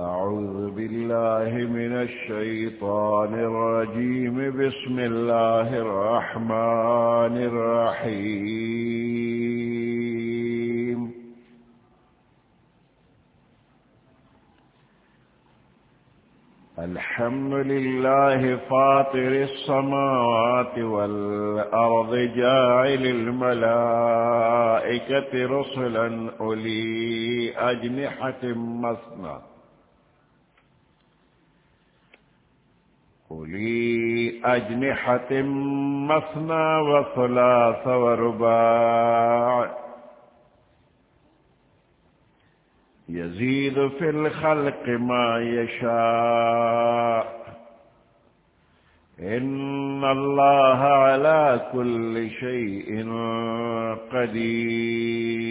أعوذ بالله من الشيطان الرجيم. بسم الله الرحمن الرحيم. الحمد لله فاطر السماوات والأرض جاعل الملائكة رسلا أولي أجنحة مصنع أولي أجنحة مثنى وثلاث ورباع. يزيد في الخلق ما يشاء إن الله على كل شيء قدير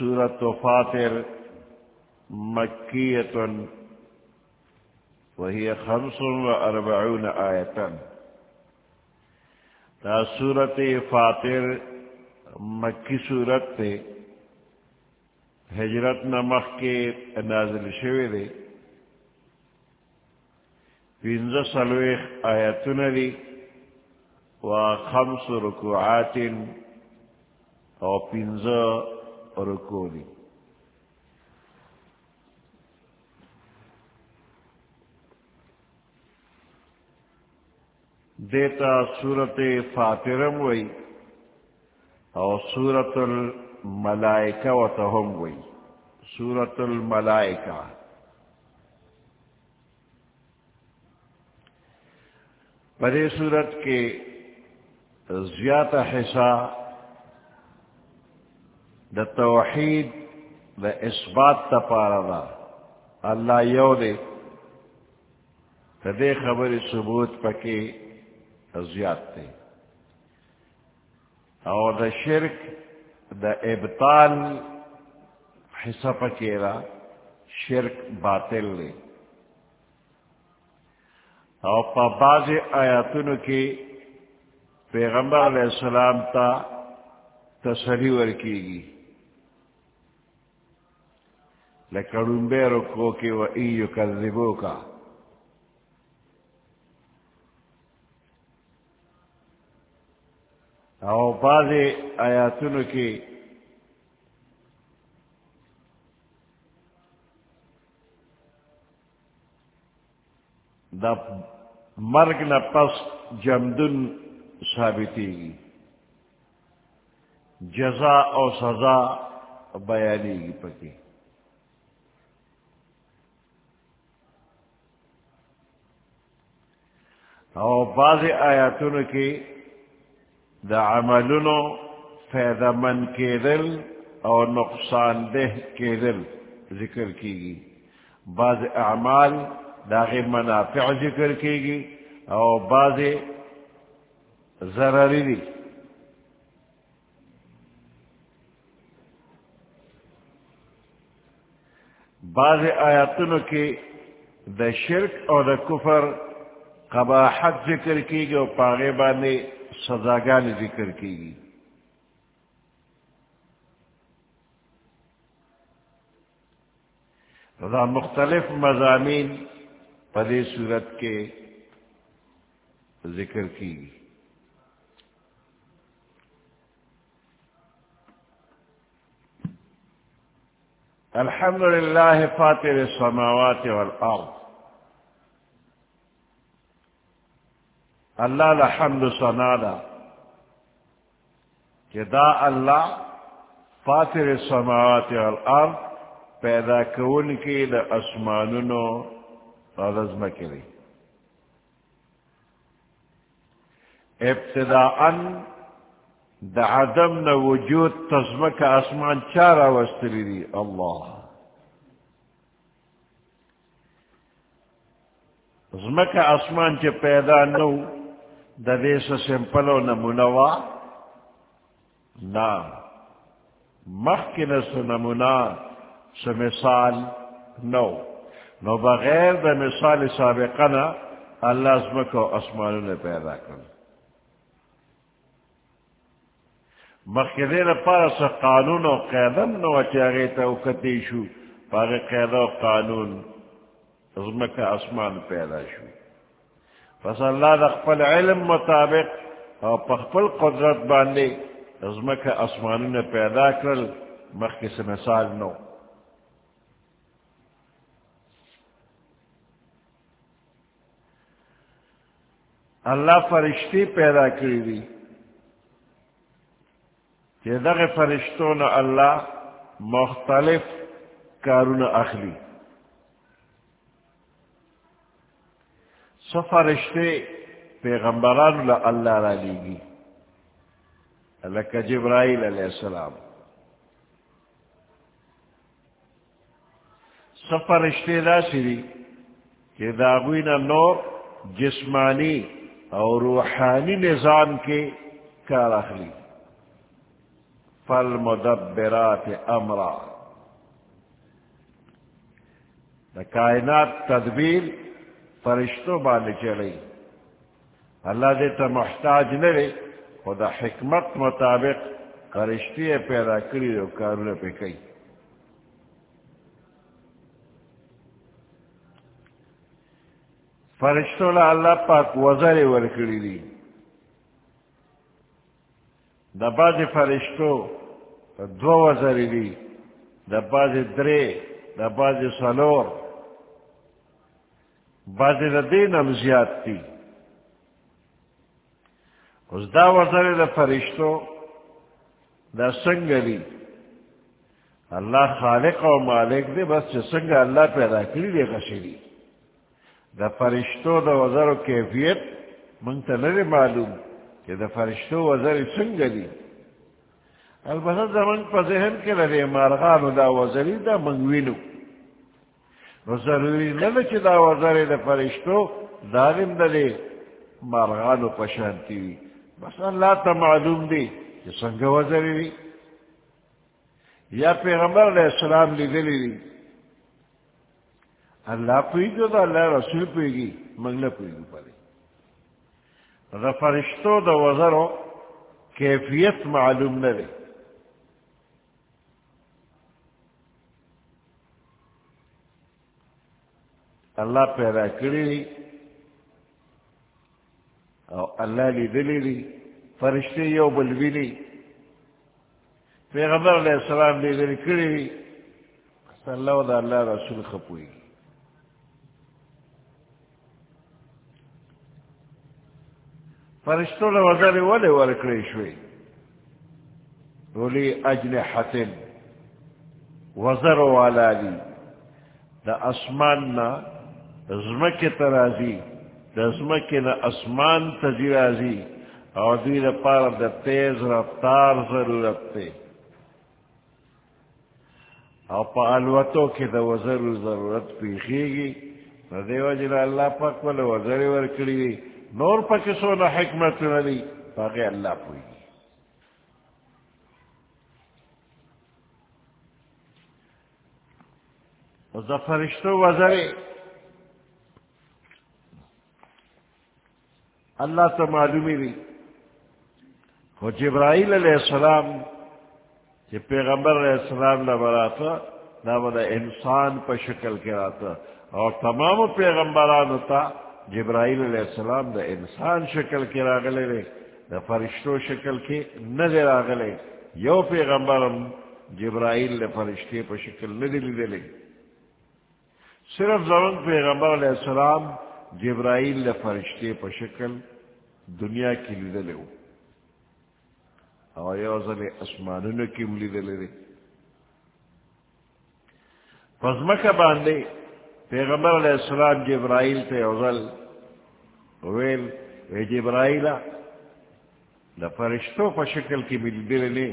سورة فاطر مكية وهي خمس وأربعون آية تا سورة فاطر مکی سورت تے ہجرت نمخ کے نازل شوی دے۔ پینز سلویخ آیتون دی۔ و خمس رکوعات او پینز رکولی دیتا سورت فاترم وئی اور سورت الملائکہ و تہم وئی۔ سورت الملائکہ۔ پرے سورت کے زیادہ حصہ دا توحید دا اثبات تا پارا دا اللہ یو دے دے خبر ثبوت پکے زیاد تے اور دا شرک دا ابطال حصہ پکیرا شرک باطل لے اور پا باز آیاتونو کی پیغمبر علیہ السلام تا تسلی ورکی گی لکڑنبے رکو کی و ایو کذبو کا او بعض آیاتونو کی دا مرگ نہ پس جمدن ثابتی گی جزا او سزا بیانی گی پکی او بعض آیاتونو کی دا عملونو فیدہ من کے دل اور نقصان دہ کے دل ذکر کی گی بعض اعمال داغ منافع ذکر کی گی اور بعض ضرری دی۔ بعض آیاتنو کی دا شرک اور دا کفر قباحت ذکر کی گی اور پاغے بانے سزاگان ذکر کی گی رضا مختلف مضامین پدے صورت کے ذکر کی گی الحمد للہ فاتر السماوات والارض۔ اللہ الحمد سنادا کہ دا اللہ فاتر السماوات والارض پیدا کون کی دا اسمانونو رزم کری ابتداءً دا عدم نہ وجود تزمک آسمان چارا وستری دی. اللہ. زمک آسمان چ پیدا نو دا دیس سمپلو نمونوا نا مخکن سو نمونا سو مثال نو نو بغیر دا مثال سابقنا اللہ زمکو آسمانو نے پیدا کرنا مخدین پارا سا قانون و قیدم نو چاگے تا اکتی شو پارا قید و قانون ازمک اسمان پیدا شو پس اللہ دا خپل علم مطابق او پخپل قدرت باندے ازمک اسمان نے پیدا کرل مخ سے مثال نو۔ اللہ فرشتی پیدا کری دی۔ کہ دغ فرشتون اللہ مختلف کارون اخلی۔ سفرشتے پیغمبران اللہ را لیگی. اللہ کا جبرائیل علیہ السلام. سفرشتے دا سری کہ داغوین نور جسمانی اور روحانی نظام کے کار اخلی. فالمدبرات امرا. کائنات تدبیر فرشتوں بانے چلی. اللہ دے تا محتاج نرے خدا حکمت مطابق فرشتی پیدا کری دو کارون پہ کئی. فرشتوں لا اللہ پاک وزر ورکڑی دی. دا باز فرشتوں دو وزری دی، دا باز درے، دا باز سلور. باز دا دین ام زیاد تی اس دا وزر دا فرشتو دا سنگ لی اللہ خالق و مالک دے بس سنگ اللہ پیدا کری دے غشری دا فرشتو دا وزر و کیفیت منتا نرے معلوم کہ دا فرشتو وزر سنگ لی البتہ زمن پا ذہن کے لدے مارغانو دا وزری دا منگوینو نو ضروری ندا چی دا وزری دا فرشتو دارم دا دے مارغانو پشانتی وی بس اللہ تا معلوم دی کہ سنگ وزری وی یا پیغمبر علیہ السلام لی دلی دی اللہ پوئی جو دا اللہ رسول پوئی گی منگلہ پوئی گی پڑے دا فرشتو دا وزرو کیفیت معلوم نہ دے اللہ پیدا کری او اللہ لی دلی لی فرشتے یو بلوی لی پیغمبر علیہ السلام لی دلی کری لی صلی اللہ دا اللہ رسول خپوئی فرشتوں نے وزر والے ورکڑی شوئی رولی اجن حتن وزر والا لی دا اسمان نا زمک ترازی دا زمک نا اسمان تجرازی اور دی دا پار دا تیز رفتار ضرورت تے۔ اور پا علوتو کی دا وزر ضرورت پیخی گی نا دیو جنا اللہ پاک والا وزر ورکڑی دی۔ نور پا کسو نا حکمت ندی پاکی اللہ پوئی۔ گی فرشتو وزرے اللہ تو معلومی بھی وہ جبرائیل علیہ السلام کہ پیغمبر علیہ السلام نہ بڑا تھا نہ بڑا انسان پر شکل کے آتا اور تمام پیغمبران ہوتا جبرائیل علیہ السلام دا انسان شکل کے راغلے رے دا فرشتو شکل کے نظر آگلے یو پیغمبرم جبرائیل نے فرشتے پر شکل نہ دلی دلے صرف زمن پیغمبر علیہ السلام جبرائیل نے فرشتے پر شکل دنیا کی لیدلے ہو۔ اور یوزل اسمانوں کی لیدلے رے پزمک باندھے پیغمبر علیہ السلام جبرائیل تے اوزل ویل، اے جبرائیلا دا فرشتو پا شکل کی مل دلنے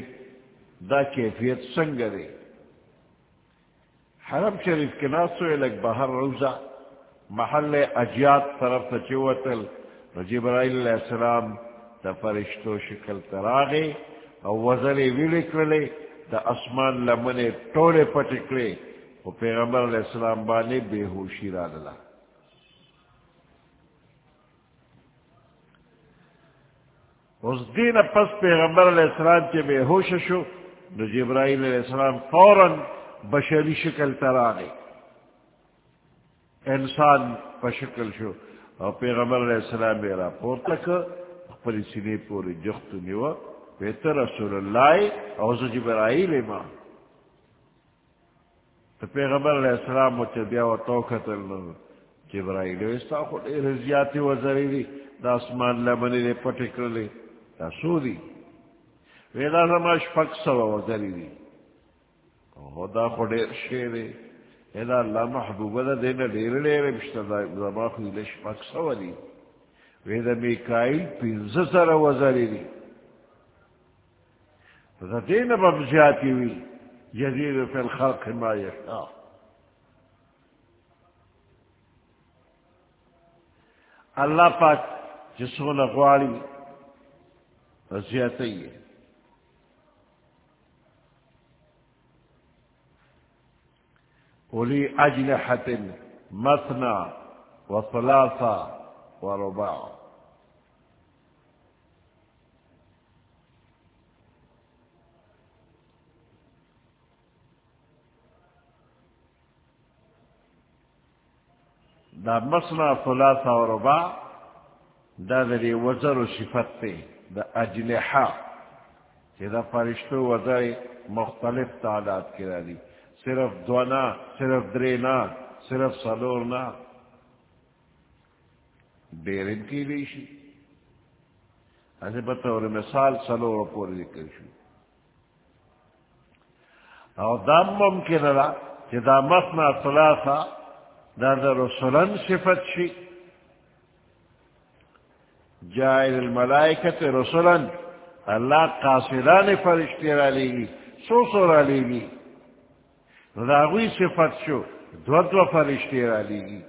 دا کیفیت سنگ دے۔ حرم شریف کے ناسو لگ بہر روزہ، محل اجیات طرف تا چوتل جبرائیل علیہ السلام دا فرشتو شکل تراغے او وزرے ویلکلے دا اسمان لمنے ٹولے پٹکلے او پیغمبر علیہ السلام بانے بے ہوشی را دلا اس دین پس پیغمبر علیہ السلام کے بے ہوش شو، نو جبرائیل علیہ السلام فوراً بشری شکل ترانے انسان پشکل شو. اور پیغمبر علیہ السلام میرا پور تک پری سینے پوری جخت نیو بہتر رسول اللہ اور جبرائیل ماں تو پیغمبر علیہ السلام مجھے بیا و توقت جبرائیل استا خود رضیاتی وزری دی دا اسمان لمنی دے پٹکر لے دا سو دی ویدا زما شپک سوا وزری دی او دا خو ډیر شی دی دا الله محبوب ده دینه ډیر ډیر مشته دا زما خو دې سوا دی. ویدا میکائیل پنځه سره وزری دی. دا دینه به زیاتی وی. یزید فی الخلق ما یشاء. اللہ پاک جسو نغواڑی زیادہ ہے. اولی اجنحت مثنا وثلاثا ورباع. دا مسنا ثلاثا ورباع، دا دا وزر و صفت تے دا اجلحا کہ دا فرشتو وزر مختلف تعداد کرا دی صرف دونا صرف درینا، صرف سلورنا بیرن کی لیشی ایسے بطور مثال سلور پوری ذکر شو او دام ممکن را کہ دا مسنا ثلاثا دا دا رسولن صفت شی۔ جائل الملائکت رسولن، اللہ قاصدان فرشتی را لیگی سو سو را لیگی دا غوی صفت شو. دو دو فرشتی را لیگی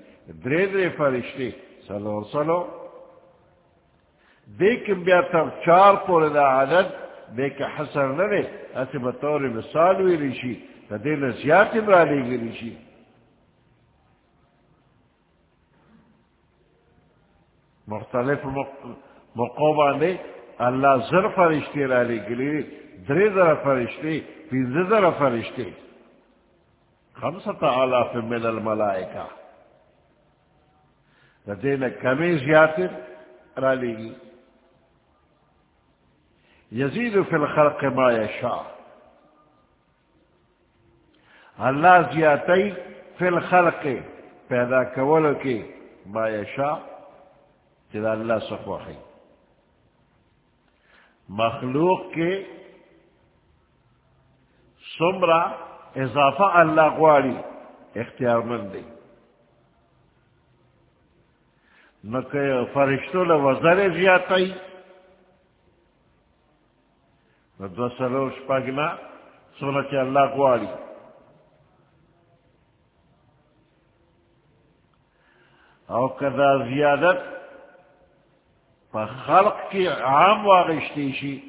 درے درے فرشتی سلو سلو دیکن بیا تب چار پور دا عدد دیکن حسن نرے ایسے بطور مثال ہوئی ریشی دا دین زیادت را لیگی ریشی مختلف مقوبہ نے اللہ زر فرشتے رالی گلی درے ذرا فرشتے پنز ذرا فرشتے خمسط آلاف من الملائکہ دین کمی زیاتر رالی یزید فی الخلق ما یشاء اللہ زیاتی فی الخلق، پیدا کولو کی ما یشاء جدا اللہ سخوا ہے مخلوق کے سمرا اضافہ اللہ غواری اختیار مند دے نہ کہ فرشتوں نے وزر زیادہ نہ دو پاگنا سونا کے اللہ غواری اور کدا زیادت خلق کی عام واغشتی شی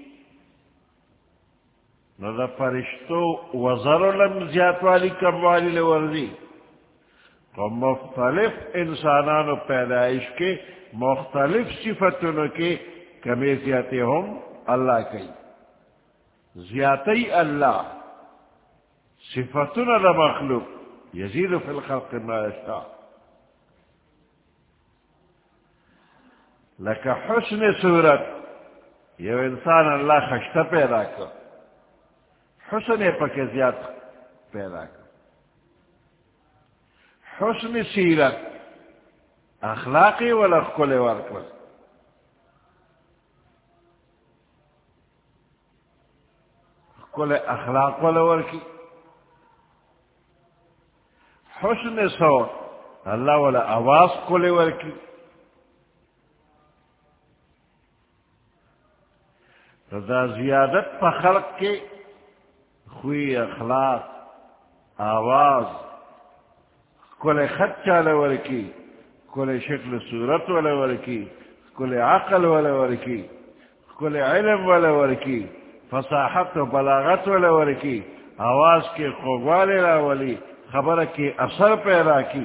نو دا فرشتو وزر لم زیاد والی کم والی لورزی تو مختلف انسانان و پیدائش کے، مختلف صفتوں کے کمی زیادے ہم اللہ کی زیادی اللہ صفتنا دا مخلوق، یزید فی الخلق ما یشتا لکہ حسن صورت یہ انسان اللہ خشتہ پیدا کر. حسن پک زیاد پیدا کر حسن سیرت اخلاقی والا کل ورکر کل اخلاق والا ورکی حسن صوت اللہ والا آواز کل ورکی دا زیادت پا خلق کے خوی، اخلاق، آواز کل خط چال ورکی کل شکل صورت والا ورکی کل عقل والا ورکی کل علم والا ورکی، فصاحت و بلاغت والا ورکی، آواز کے خوبال راولی خبر کی اثر پیدا کی۔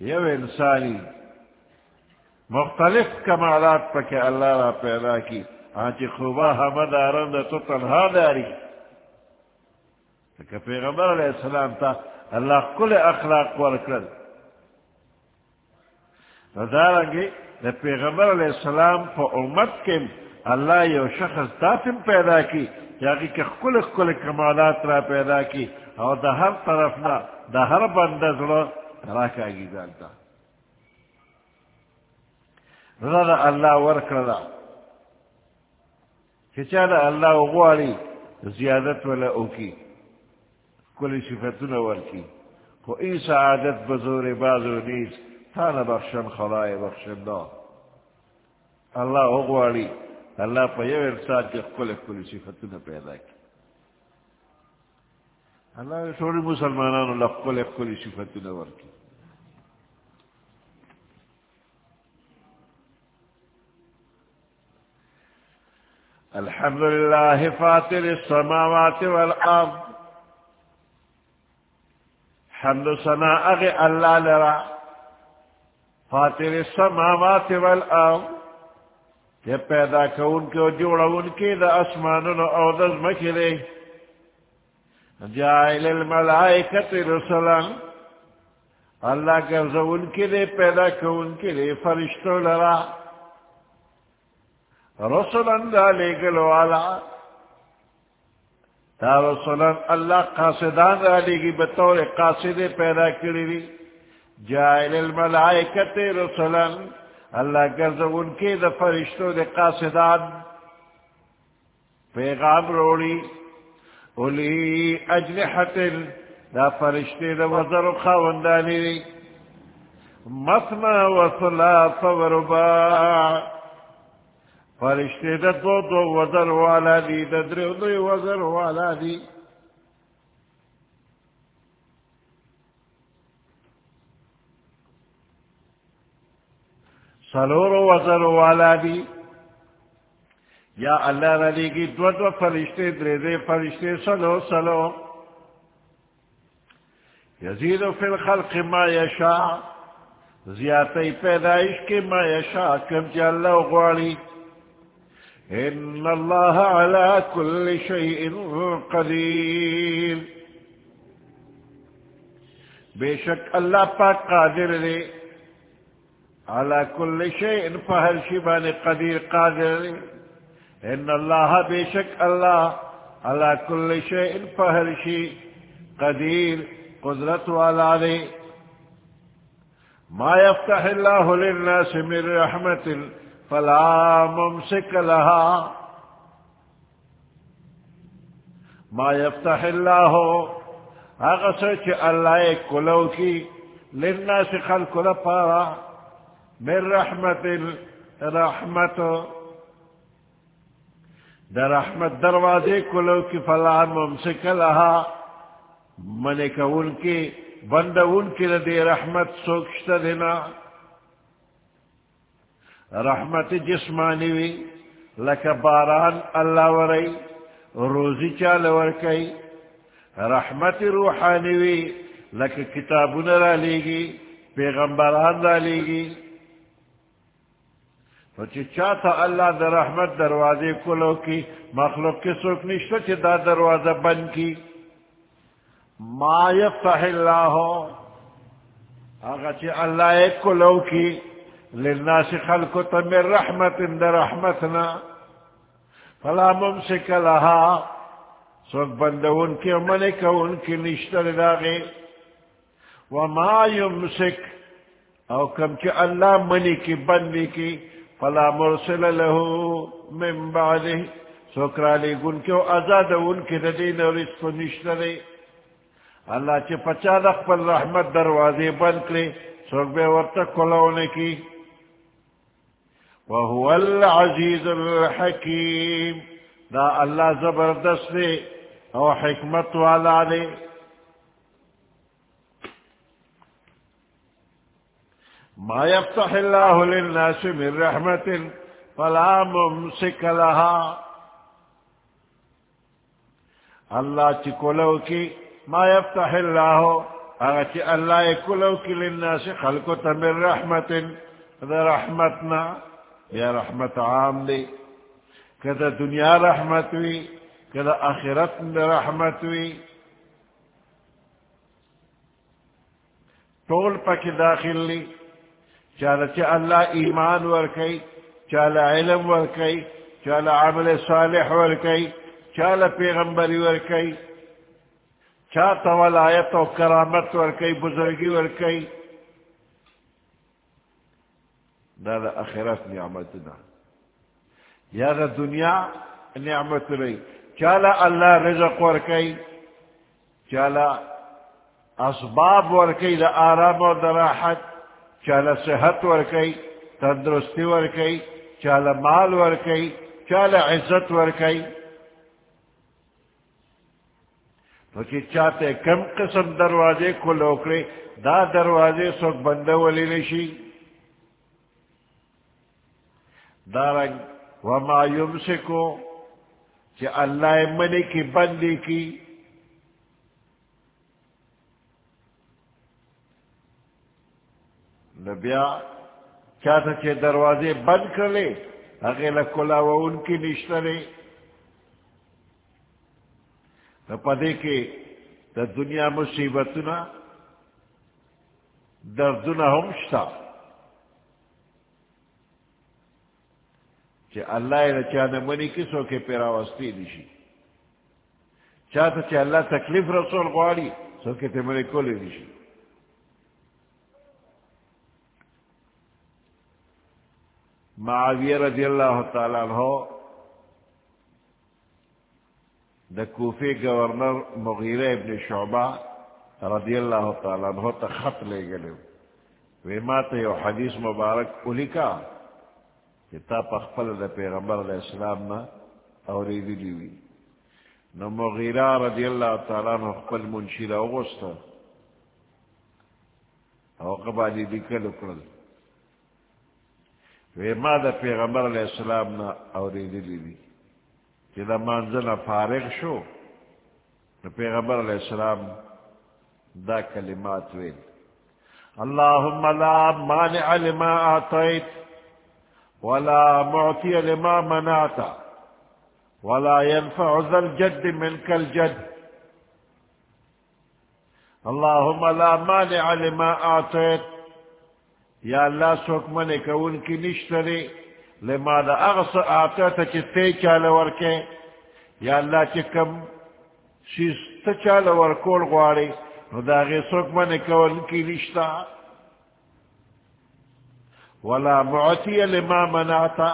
یو انسانی مختلف کمالات پہ کہ اللہ را پیدا کی۔ آنچہ خوبا حمد آرند تو تنہا داری. کہ پیغمبر علیہ السلام تا اللہ کل اخلاق ورکل ندارنگی دا پیغمبر علیہ السلام پا امت کے اللہ یو شخص داتم پیدا کی یاقی کہ کل کل کمالات را پیدا کی اور دا ہر طرف نا، دا ہر بندہ ضرور راکا گی دانتا رضا اللہ ورک رضا چالا اللہ غواری زیادت والا اوکی کلی صفتون ورکی کو ای سعادت بزور بازو نیز تانا بخشن خلائے بخشن دا. اللہ غواری اللہ پا یو ارساد کے کل کلی صفتون پیدا کی اللہ سوری مسلمانانو لکل کلی صفتون ورکی الحمد لله فاتر السماوات والأرض. حمد سنا أغي الله لرا. فاتر السماوات والأرض. یہ پیدا کون کے جوڑا ان کی دا اسمان او دز مکرے جائل الملائکت رسلا اللہ کے ان کے لیے پیدا کون کے لیے فرشتو لرا. رسولن دا لے گلو والا تا رسولن اللہ قاصدان دا لے بطور قاصد پیدا کری بھی جائل الملائکت رسولن اللہ گرز ان کے دا فرشتو دا قاصدان پیغام روڑی. اولی اجنحت دا فرشتے دا وزر خواندانی دی. مثنى وثلاث ورباع فرشتے دا دو دو وزر والا دی دا درو دو وزر والا دی۔ سلور وزر والا دی۔ یا اللہ رلی کی دو دو فرشتے، درے دے فرشتے، سلو سلو۔ یزید فی الخلق ما یشا زیادتی پیدائش کے ما یشا کم چا اللہ غواری۔ ان الله على كل شيء قدير. بے شک اللہ پاک قادر دے على كل شيء فهل شبان قدير قادر دے ان الله بے شک اللہ على كل شيء فهل شي قدير قدرت والا دے ما يفتح الله للناس من رحمة الله فلا ممسك لها. ما يفتح الله اغسر الله كلو كي للناس خلق لپارا من رحمة رحمة در رحمت دروازے کلو کی فلا ممسک لها. منک ان کی بند ان کی ردی رحمت سوکشت دینا رحمت جسمانی وی لکا باران اللہ وری روزی چال ورکی رحمت روحانی وی لکا کتابون را لیگی پیغمبران را لیگی تو چی چاہتا اللہ در رحمت دروازے کلو کی مخلوق کے سوک نشتا چی دا دروازہ بند کی ما یفتح اللہ ہو آگا چی اللہ ایک کلو کی للناس خلق من رحمت در رحمتنا. فلا ممسك لها. سوک بندون کی منک ان کی نشتر داغی وما يمسك او کم چی اللہ منی کی، بندی کی. فلا مرسل له من بعده سوک رالی گن کی ازاد ان کی ردین رزق نشتر اللہ چی پچا پر رحمت دروازے بند کلی. سوک بے ورطا کلونے کی. وهو العزيز الحكيم دا الله زبردست دے او حکمت والا دے. ما يفتح الله للناس من رحمة فلا ممسك لها اللہ چکولو کی ما يفتح الله اغا اللہ کلو کی للناس خلقو تمر رحمت دا رحمتنا یا رحمت عام دی کدا دنیا رحمت وی کدا آخرت رحمت وی ٹول پک داخل لی چالا چا اللہ ایمان ورکی چالا علم ورکی چالا عمل صالح ورکی چالا پیغمبری ورکی چاہتا ولایت و کرامت ورکی بزرگی ورکی دا دا اخرت نعمت دا یا دا دنیا نعمت رئی چالا اللہ رزق ورکی چالا اسباب ورکی دا آرام و دا راحت چالا صحت ورکی تندرستی ورکی چالا مال ورکی چالا عزت ورکی تو چاہتے کم قسم دروازے کو لوکرے دا دروازے سوک بندہ ولی نشی دارنگ، وما یمسکو، چی اللہ منی کی بندی کی۔ نبیا چاہتا چی دروازے بند کر لے اگیلا کلا و ان کی نشترے پدے کے دا دنیا مصیبتنا، دردنا ہم شتا کہ اللہ رچان منی کسو کے پیرا وسطی نشی چاہتا چاہ اللہ تکلیف رسول غواری سو کے تے منی کولی نشی معاویہ رضی اللہ تعالیٰ عنہ دا کوفی گورنر مغیرہ ابن شعبہ رضی اللہ تعالیٰ عنہ تا خط لے گلے وی ما تا یو حدیث مبارک اولی کا کہ تا پخپل دا پیغمبر علیہ السلام نا اوری دی لیوی نو مغیرہ رضی اللہ تعالیٰ عنہ خپل منشیر اوغستا او قبالی دکل اکرل وی ما دا پیغمبر علیہ السلام نا اوری دی لیوی کہ دا منزل فارغ شو، نو پیغمبر علیہ السلام دا کلمات ویل. اللهم لا مانع لما اعطيت ولا معطي لما منعت ولا ينفع ذا الجد منك الجد. اللهم لا مانع لما اعطيت یا اللہ سوک منے کا ان کی نشتری لما دا اغس آتا چی تی چال ورکے؟ یا اللہ چی کم شیز تا چال ورکول غواری. نو دا غی سوک من کول کی نشتا ولا معتی لما منعتا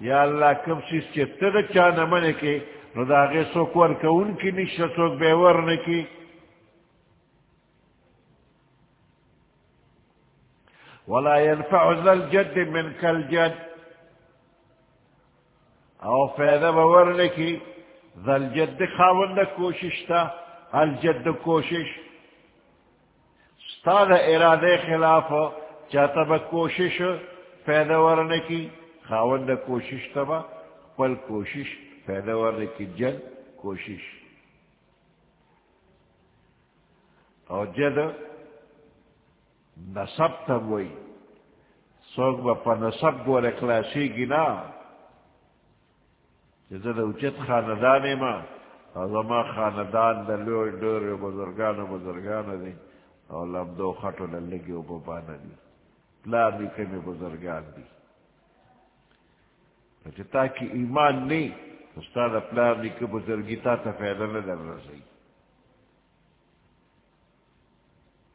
یا اللہ، کم شیز چی تا چال من کے، نو دا غی سوک ورکون کی نشتا سوک بے ورنکی ولا ينفع ذا الجد منك الجد او فیدہ بورنے کی ذل جد خاون کوشش تا، الجد کوشش۔ ستاد ارادے خلاف چاہتا با کوشش فیدہ ورنے کی؟ خاون کوشش تبا پل کوشش فیدہ ورنے کی؟ جد کوشش. اور جد نصب تب وئی سوک با پا نصب گو رکلاسی گی نا جزا دا اچت خاندان ما ازما خاندان دا لوی دور بزرگان و بزرگان دی، او لم دو خطو للگی و ببانا دی پلار دی کمی بزرگان دی چه تاکی ایمان نی استاد پلار دی که بزرگی تا تا فیدہ ندر رسی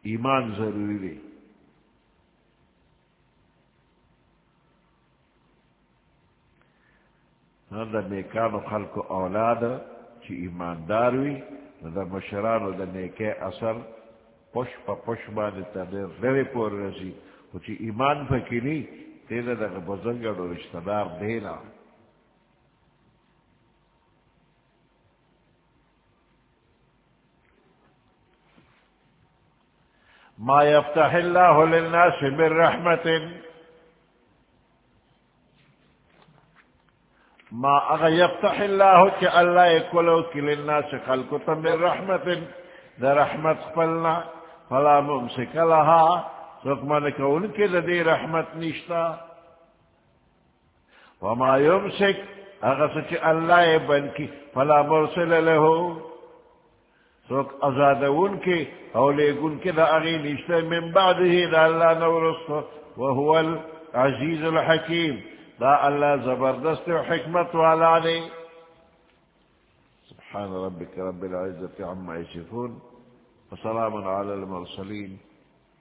ایمان ضروری دی دا نیکانو خلق اولاد چی ایماندار وی دا مشرانو دا نیکے اثر پش پا پش بانی تا دیر ری پور رسی۔ و چی ایمان پکی نی تیرا دا بزرگ رشتہ دار دینا ما يفتح الله للناس من رحمة ما اغا يفتح الله كألا يكولوك للناس خلقة من رحمة ذا رحمة قبلنا فلا ممسك لها. رقمان كونك لدي رحمة نشتا. وما يمسك اغا سك ألا يبنك فلا مرسل له سوک ازادون کے او لیگن کے دا اغی نشتے من بعده دا اللہ نورست. وهو العزیز الحکیم، دا اللہ زبردست و حکمت والا نے سبحان ربك رب العزة عما يشفون وسلام على المرسلين